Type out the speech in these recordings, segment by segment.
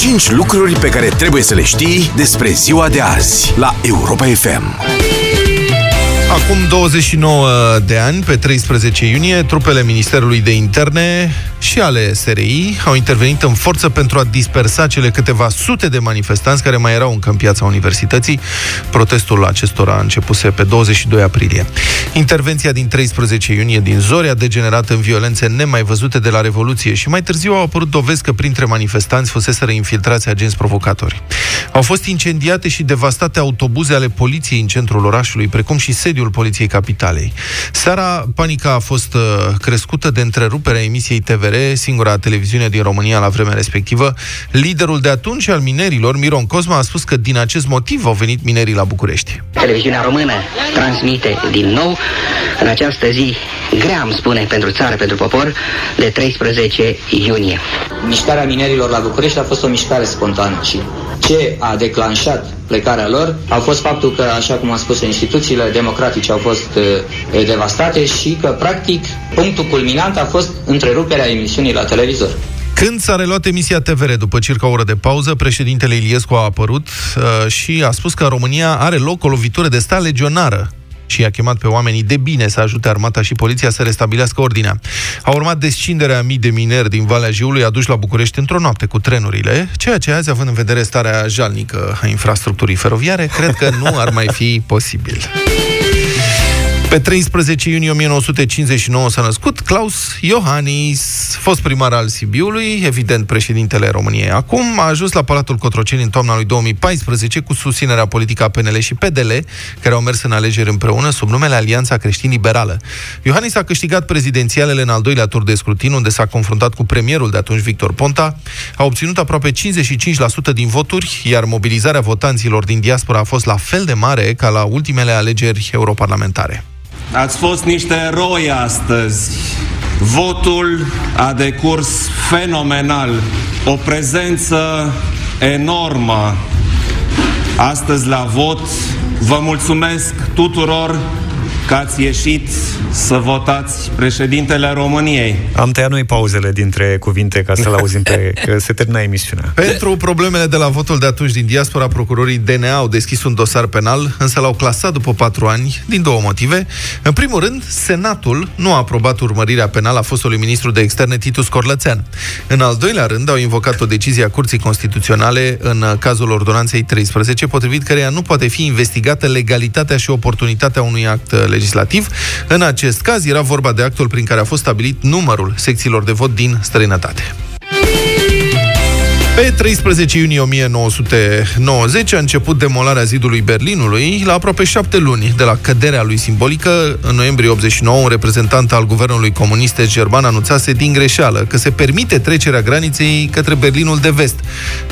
5 lucruri pe care trebuie să le știi despre ziua de azi la Europa FM. Acum 29 de ani, pe 13 iunie, trupele Ministerului de Interne și ale SRI au intervenit în forță pentru a dispersa cele câteva sute de manifestanți care mai erau încă în piața universității. Protestul acestora a începuse pe 22 aprilie. Intervenția din 13 iunie din Zori a degenerat în violențe nemai văzute de la Revoluție și mai târziu au apărut dovezi că printre manifestanți fuseseră infiltrați agenți provocatori. Au fost incendiate și devastate autobuze ale poliției în centrul orașului, precum și sediul Poliției Capitalei. Seara, panica a fost uh, crescută de întreruperea emisiei TVR, singura televiziune din România la vremea respectivă. Liderul de atunci al minerilor, Miron Cosma, a spus că din acest motiv au venit minerii la București. Televiziunea română transmite din nou în această zi grea, îmi spune, pentru țară, pentru popor, de 13 iunie. Mișcarea minerilor la București a fost o mișcare spontană și ce a declanșat plecarea lor a fost faptul că, așa cum am spus, instituțiile democratice au fost uh, devastate și că, practic, punctul culminant a fost întreruperea emisiunii la televizor. Când s-a reluat emisia TVR după circa o oră de pauză, președintele Iliescu a apărut uh, și a spus că România are loc o lovitură de stat legionară și a chemat pe oamenii de bine să ajute armata și poliția să restabilească ordinea. A urmat descinderea mii de mineri din Valea Jiului aduși la București într-o noapte cu trenurile, ceea ce azi, având în vedere starea jalnică a infrastructurii feroviare, cred că nu ar mai fi posibil. Pe 13 iunie 1959 s-a născut Klaus Iohannis, fost primar al Sibiului, evident președintele României. Acum a ajuns la Palatul Cotroceni în toamna lui 2014 cu susținerea politică a PNL și PDL, care au mers în alegeri împreună sub numele Alianța Creștin-Liberală. Iohannis a câștigat prezidențialele în al doilea tur de scrutin, unde s-a confruntat cu premierul de atunci, Victor Ponta. A obținut aproape 55% din voturi, iar mobilizarea votanților din diaspora a fost la fel de mare ca la ultimele alegeri europarlamentare. Ați fost niște eroi astăzi. Votul a decurs fenomenal. O prezență enormă astăzi la vot. Vă mulțumesc tuturor că ați ieșit să votați președintele României. Am tăiat noi pauzele dintre cuvinte ca să-l auzim pe că se termina emisiunea. Pentru problemele de la votul de atunci din diaspora, procurorii DNA au deschis un dosar penal, însă l-au clasat după patru ani, din două motive. În primul rând, Senatul nu a aprobat urmărirea penală a fostului ministru de externe Titus Corlățean. În al doilea rând, au invocat o decizie a Curții Constituționale în cazul ordonanței 13, potrivit căreia nu poate fi investigată legalitatea și oportunitatea unui act legislativ. În acest caz era vorba de actul prin care a fost stabilit numărul secțiilor de vot din străinătate. Pe 13 iunie 1990 a început demolarea zidului Berlinului la aproape șapte luni de la căderea lui simbolică. În noiembrie 89, un reprezentant al guvernului comunist german anunțase din greșeală că se permite trecerea graniței către Berlinul de vest.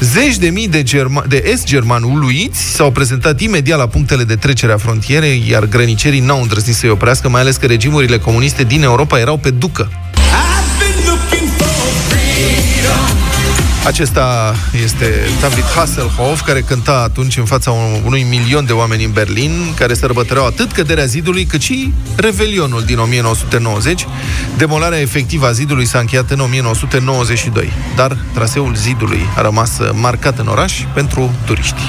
Zeci de mii de, germa- de est-germani uluiți s-au prezentat imediat la punctele de trecere a frontierei, iar grănicerii n-au îndrăznit să-i oprească, mai ales că regimurile comuniste din Europa erau pe ducă. Acesta este David Hasselhoff, care cânta atunci în fața unui milion de oameni în Berlin, care sărbătoreau atât căderea zidului, cât și Revelionul din 1990. Demolarea efectivă a zidului s-a încheiat în 1992, dar traseul zidului a rămas marcat în oraș pentru turiști.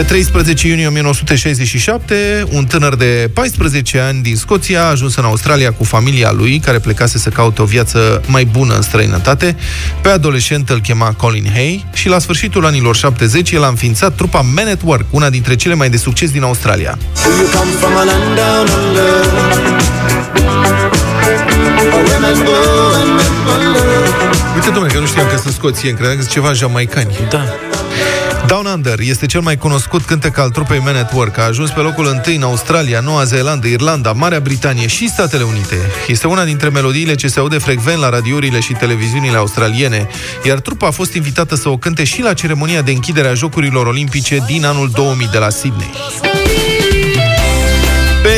Pe 13 iunie 1967, un tânăr de 14 ani din Scoția a ajuns în Australia cu familia lui, care plecase să caute o viață mai bună în străinătate. Pe adolescent îl chema Colin Hay și la sfârșitul anilor 70 el a înființat trupa Men at Work, una dintre cele mai de succes din Australia. Uite, domnule, că nu știam că sunt scoțieni, credeam că sunt ceva jamaicani. Da. Down Under este cel mai cunoscut cântec al trupei Man at Work. A ajuns pe locul întâi în Australia, Noua Zeelandă, Irlanda, Marea Britanie și Statele Unite. Este una dintre melodiile ce se aude frecvent la radiourile și televiziunile australiene, iar trupa a fost invitată să o cânte și la ceremonia de închidere a Jocurilor Olimpice din anul 2000 de la Sydney.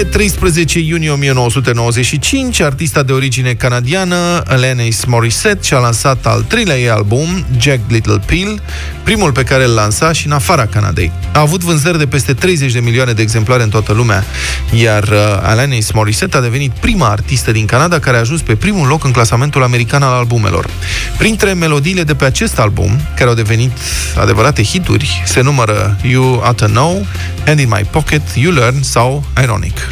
Pe 13 iunie 1995, artista de origine canadiană, Alanis Morissette, și-a lansat al treilea ei album, Jack Little Pill, primul pe care îl lansa și în afara Canadei. A avut vânzări de peste 30 de milioane de exemplare în toată lumea, iar uh, Alanis Morissette a devenit prima artistă din Canada care a ajuns pe primul loc în clasamentul american al albumelor. Printre melodiile de pe acest album, care au devenit adevărate hituri, se numără You Oughta Know, Hand in My Pocket, You Learn sau Ironic.